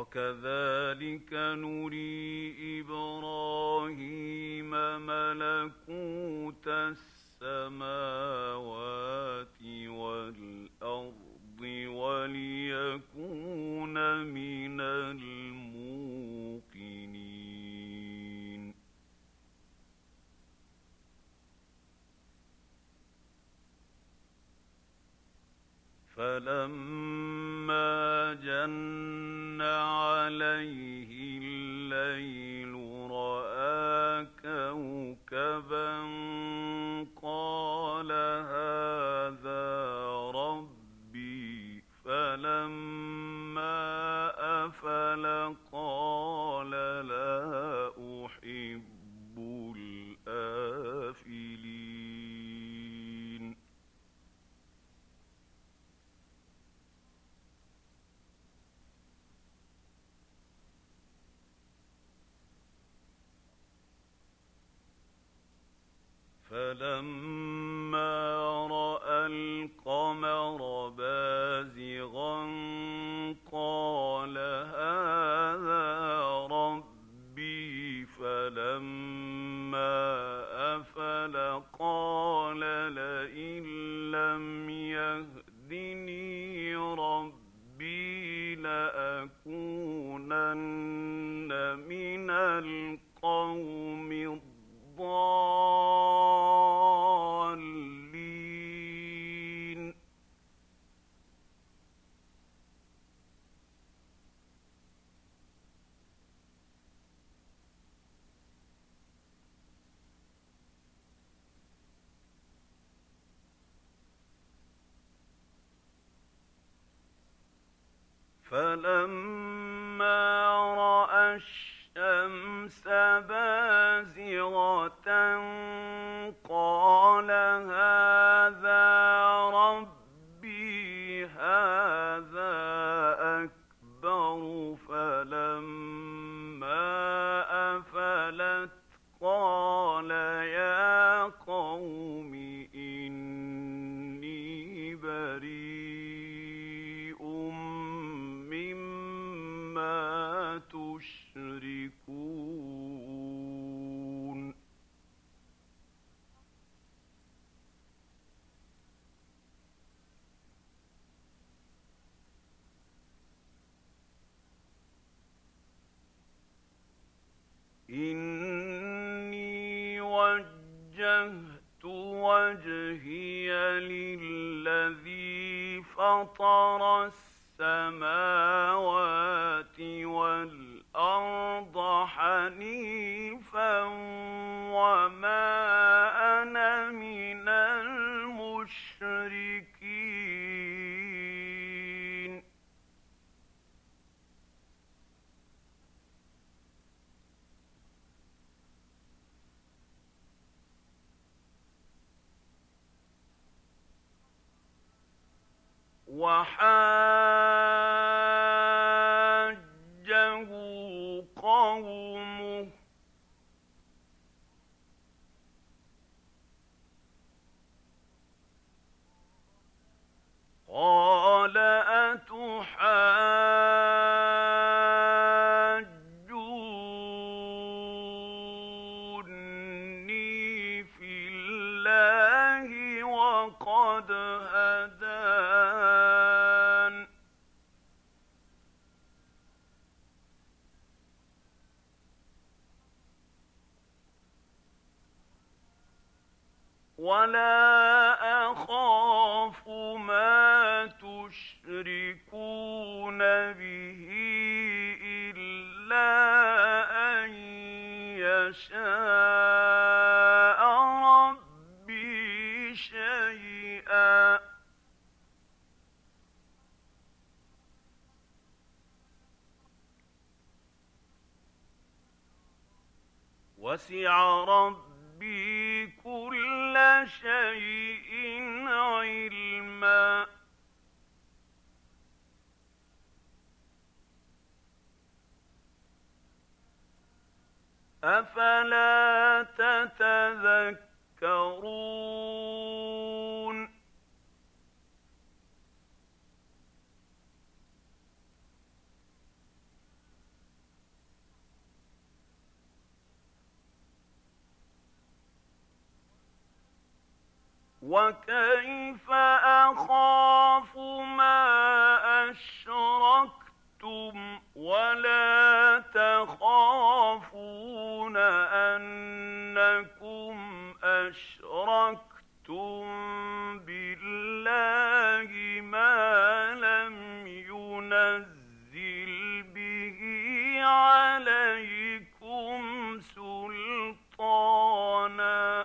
وكذلك نري إبراهيم ملكوت السماوات والأرض وليكون من الموقنين. فلما جن عليه الليل رأى كوكبا فلما مطر أفلا تتذكرون؟ وكيف أخاف ما أشركتم؟ ولا تخافون أنكم أشركتم بالله ما لم ينزل به عليكم سلطانا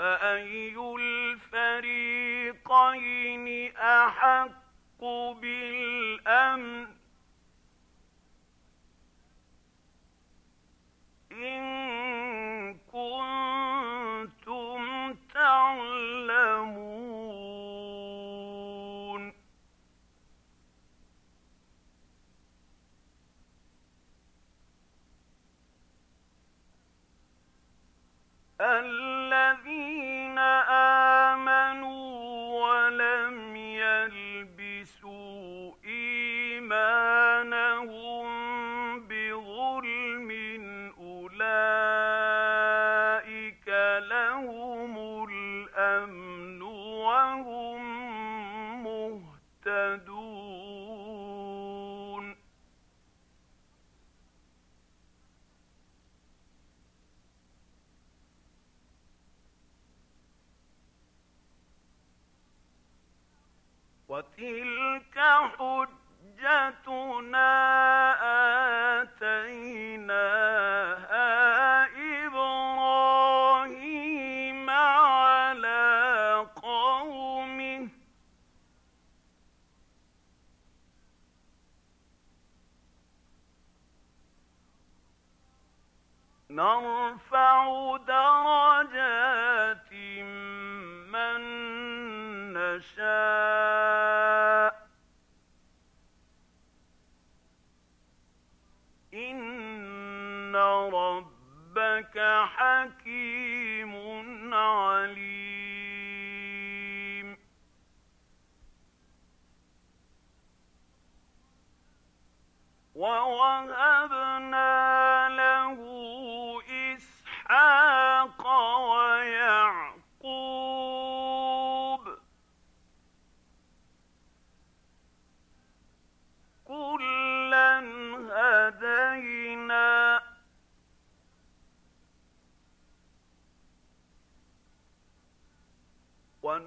فأي الفريقين أحق بالأمن؟ إن نرفع درجات من نشاء. إن ربك حكيم عليم. ووهبنا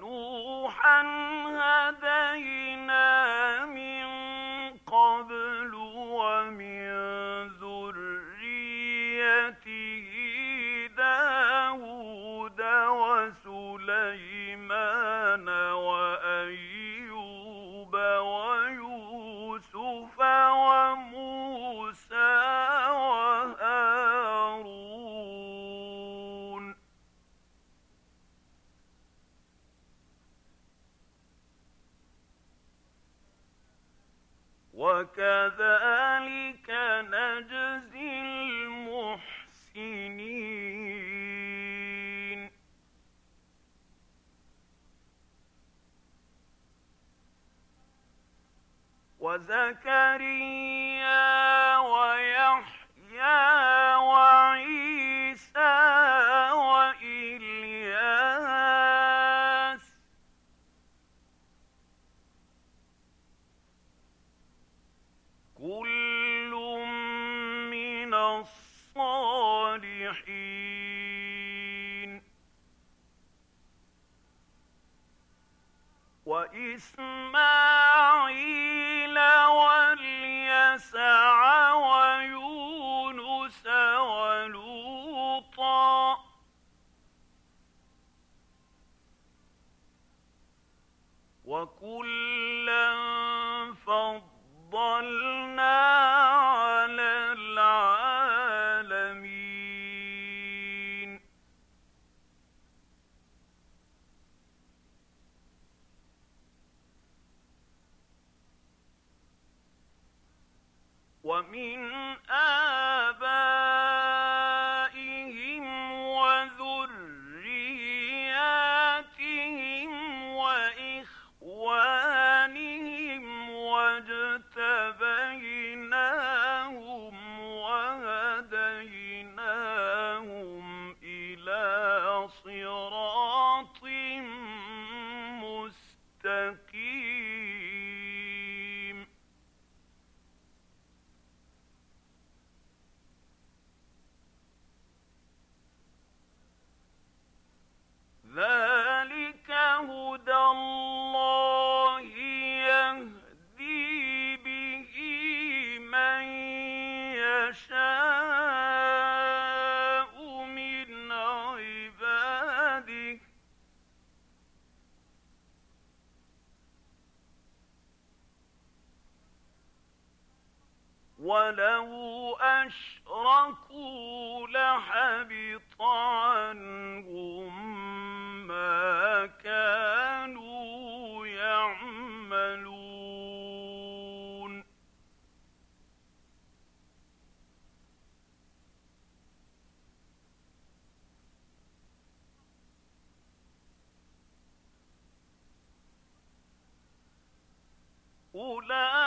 ونوحا وكذلك فضلنا ولو أشركوا لحبط عنهم كانوا يعملون أولئك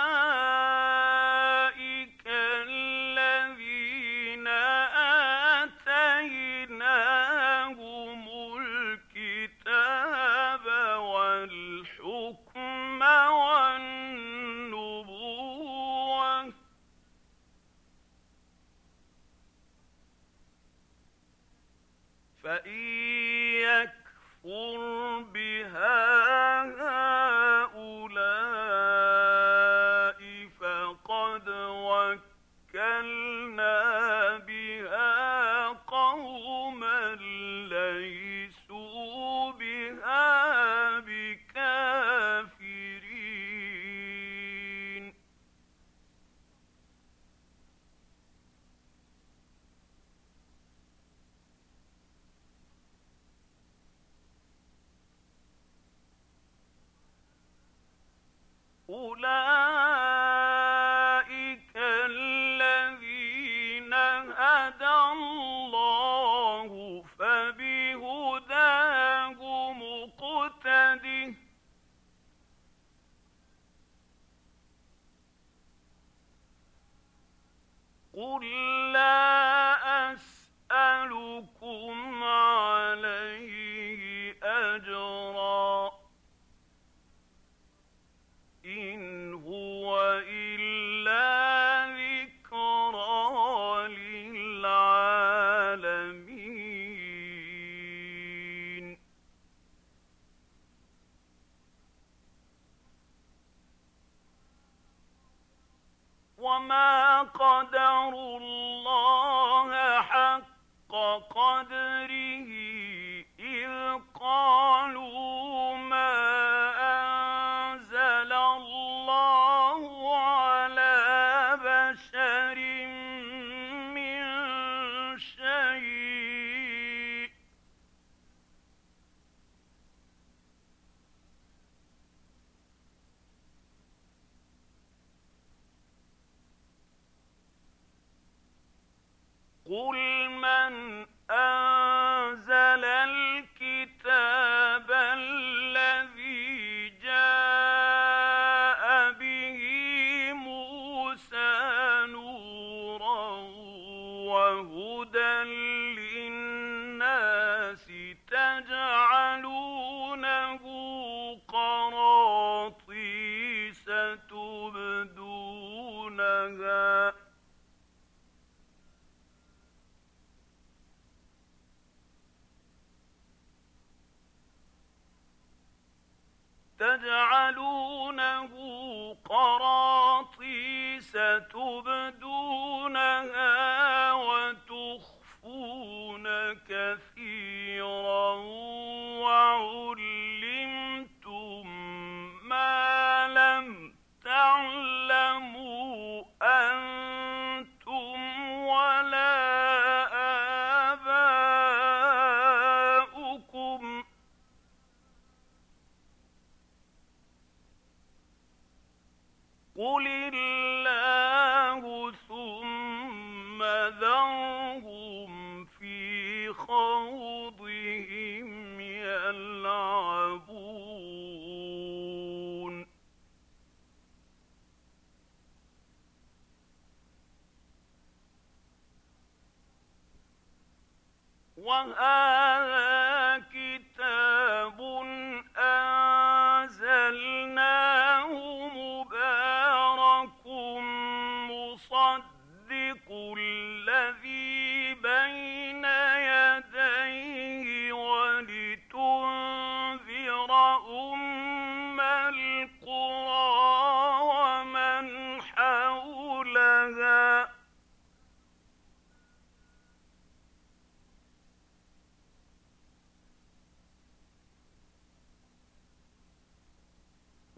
كثيرا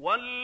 وال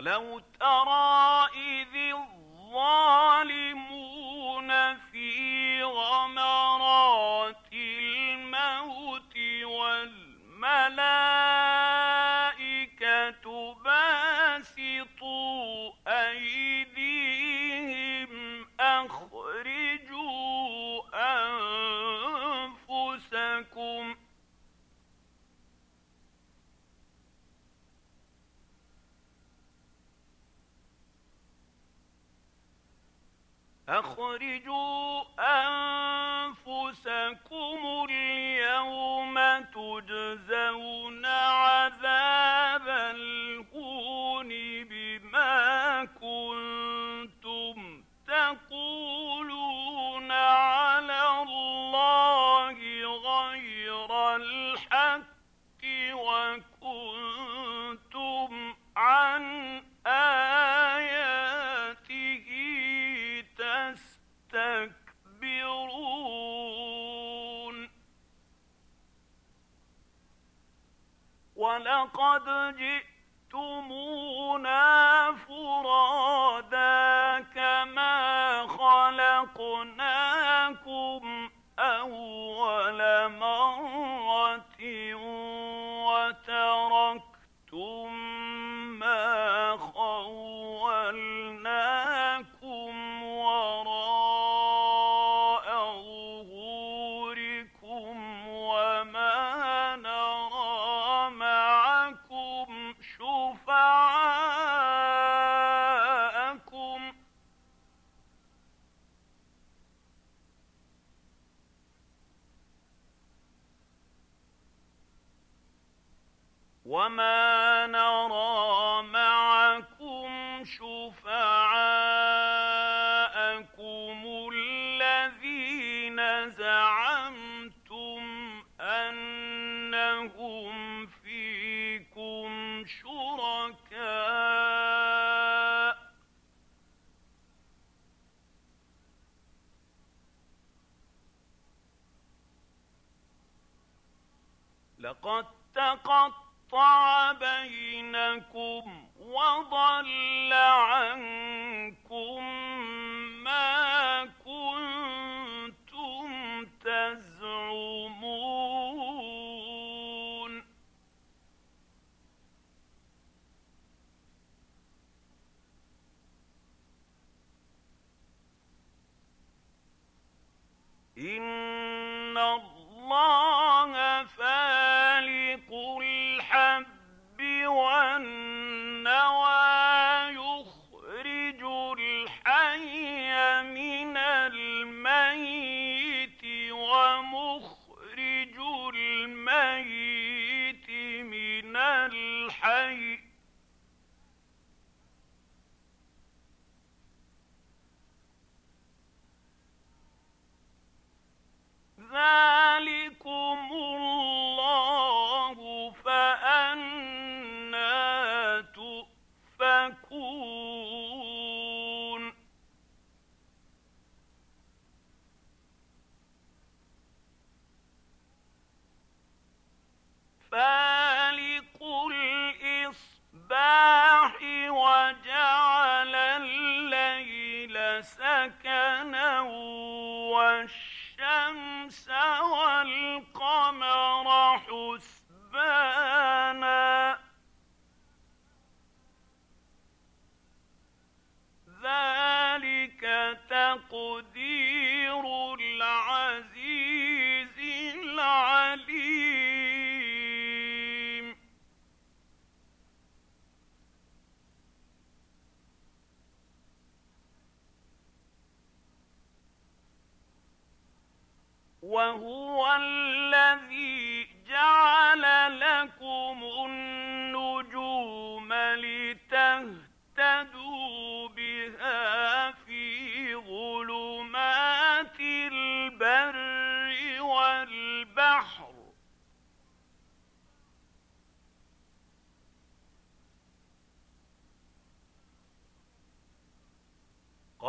ولو ترى إذ الظالمين أخرجوا أنفسكم اليوم تجزون لقد جئتمونا لقد تقطع بينكم وضل عنكم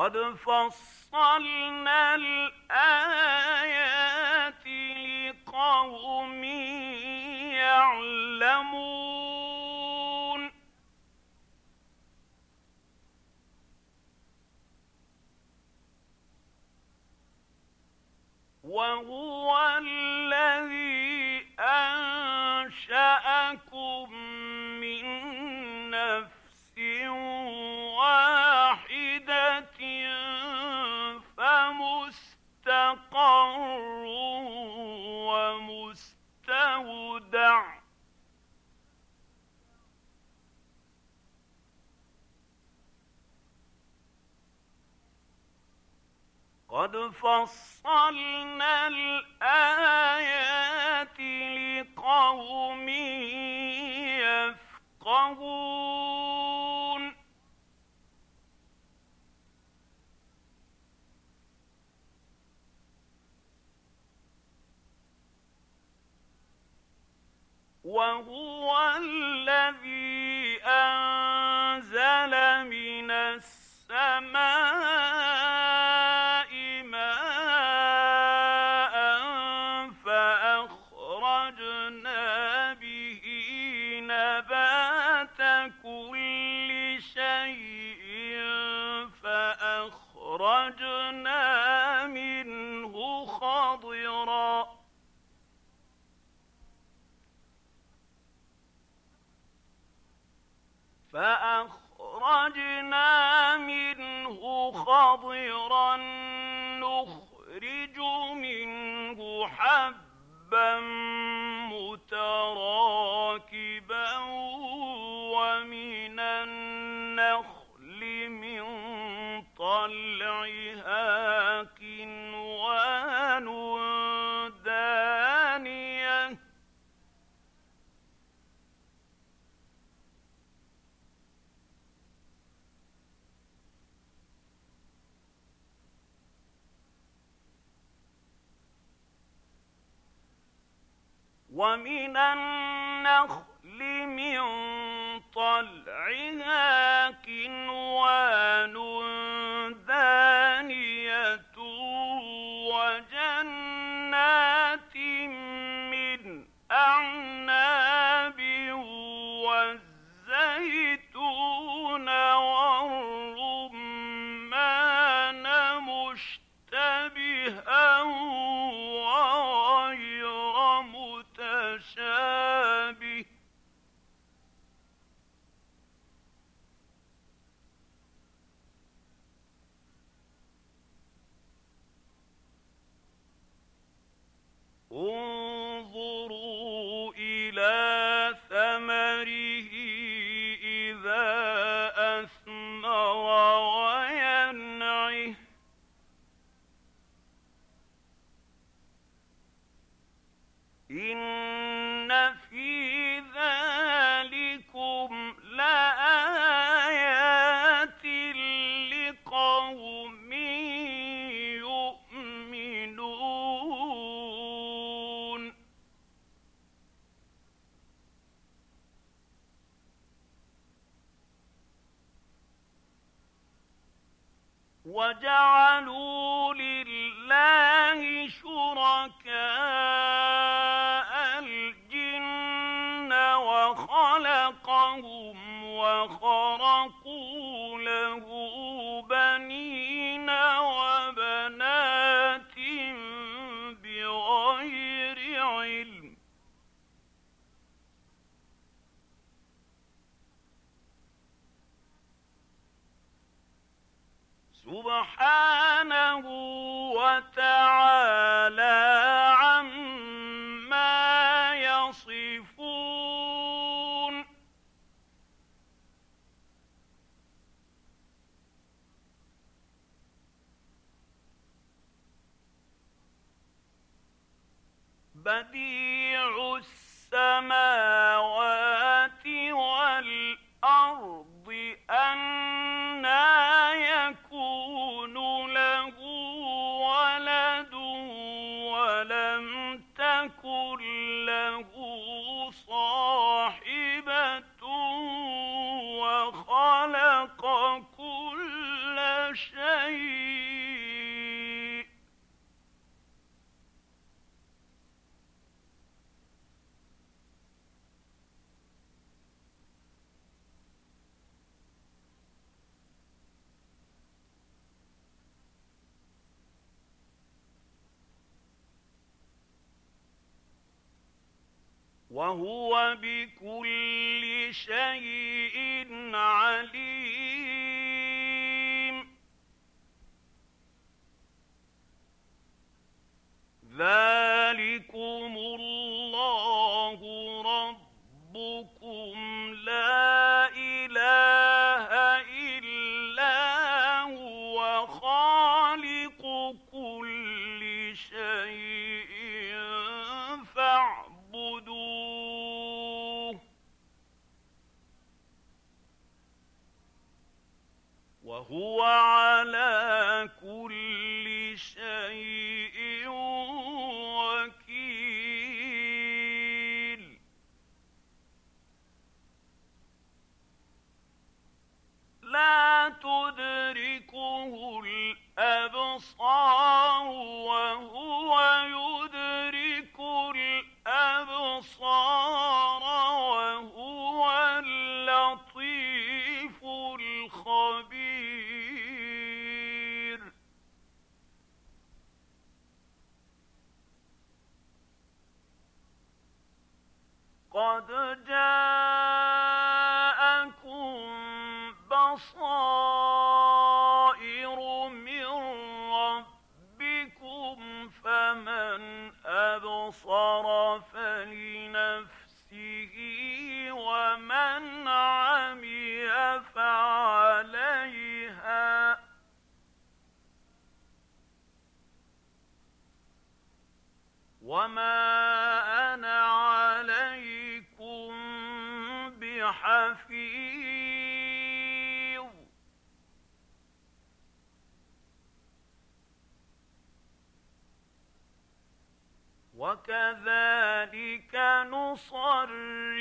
قد فصلنا الآيات لقوم يعلمون وهو قد فصلنا الآيات لقوم يفقهون. وهو ربا ومن النخل من طلعها وجعلوا معه وهو على كل وما أنا عليكم بحفيظ وكذلك نصرف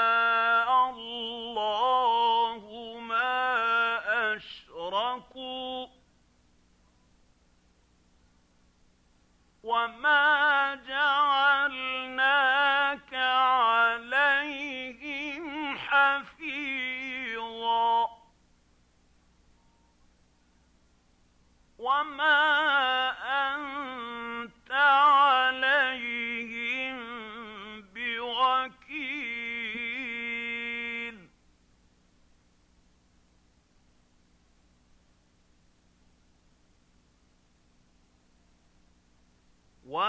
أشركوا وما جعلناك عليهم حفيظا وما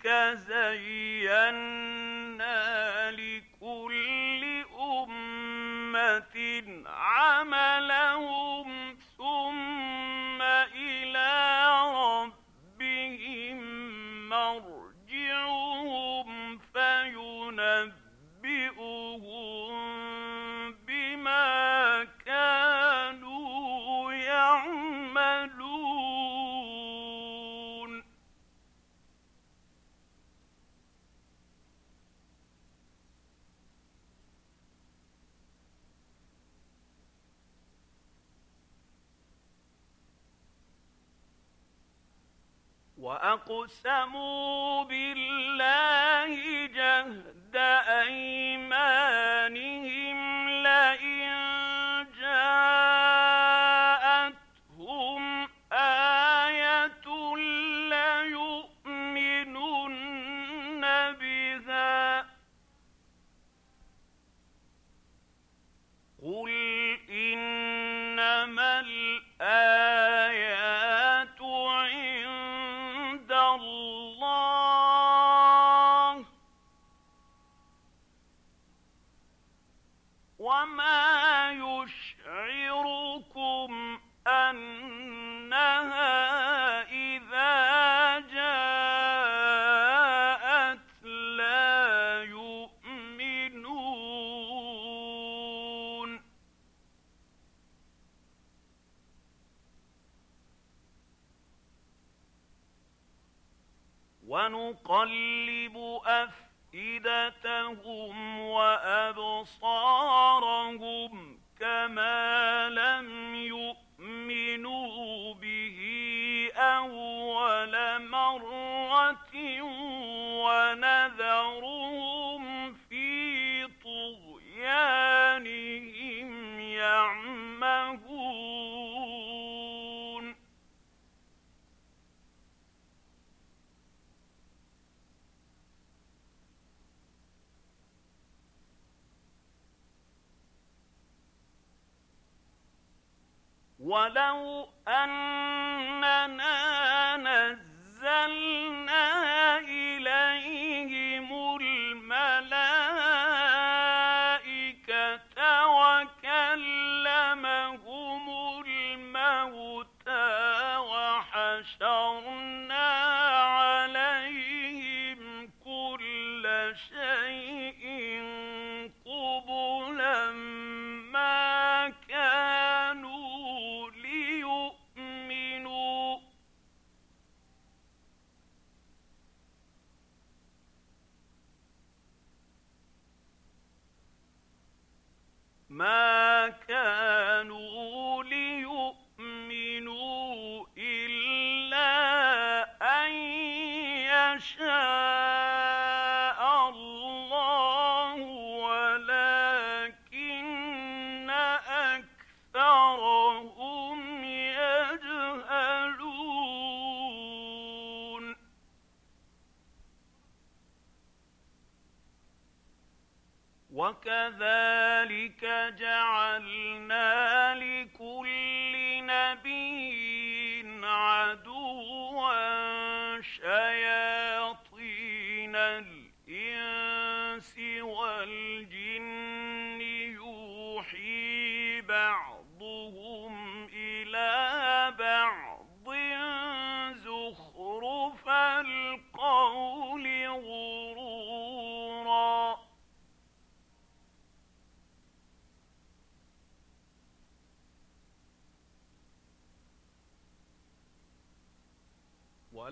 وكذلك زينا لكل أمة عملهم السموم قلبي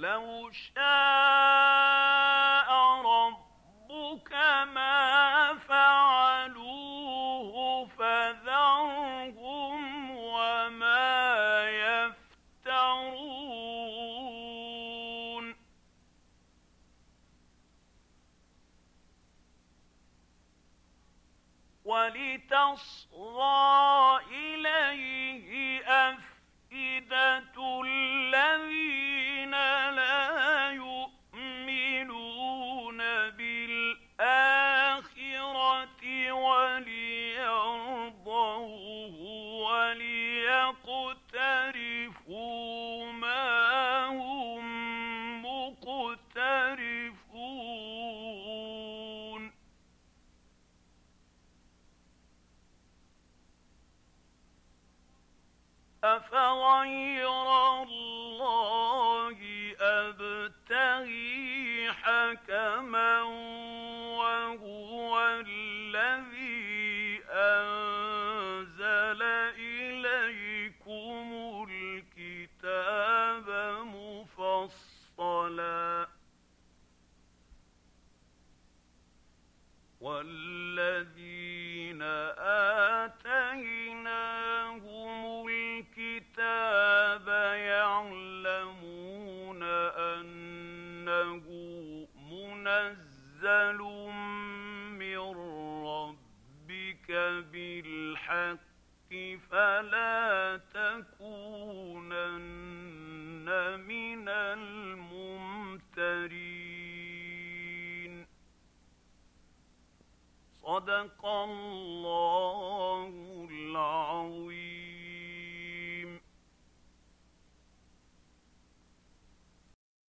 لو شاء أفغير الحق فلا تكونن من الممترين. صدق الله العظيم.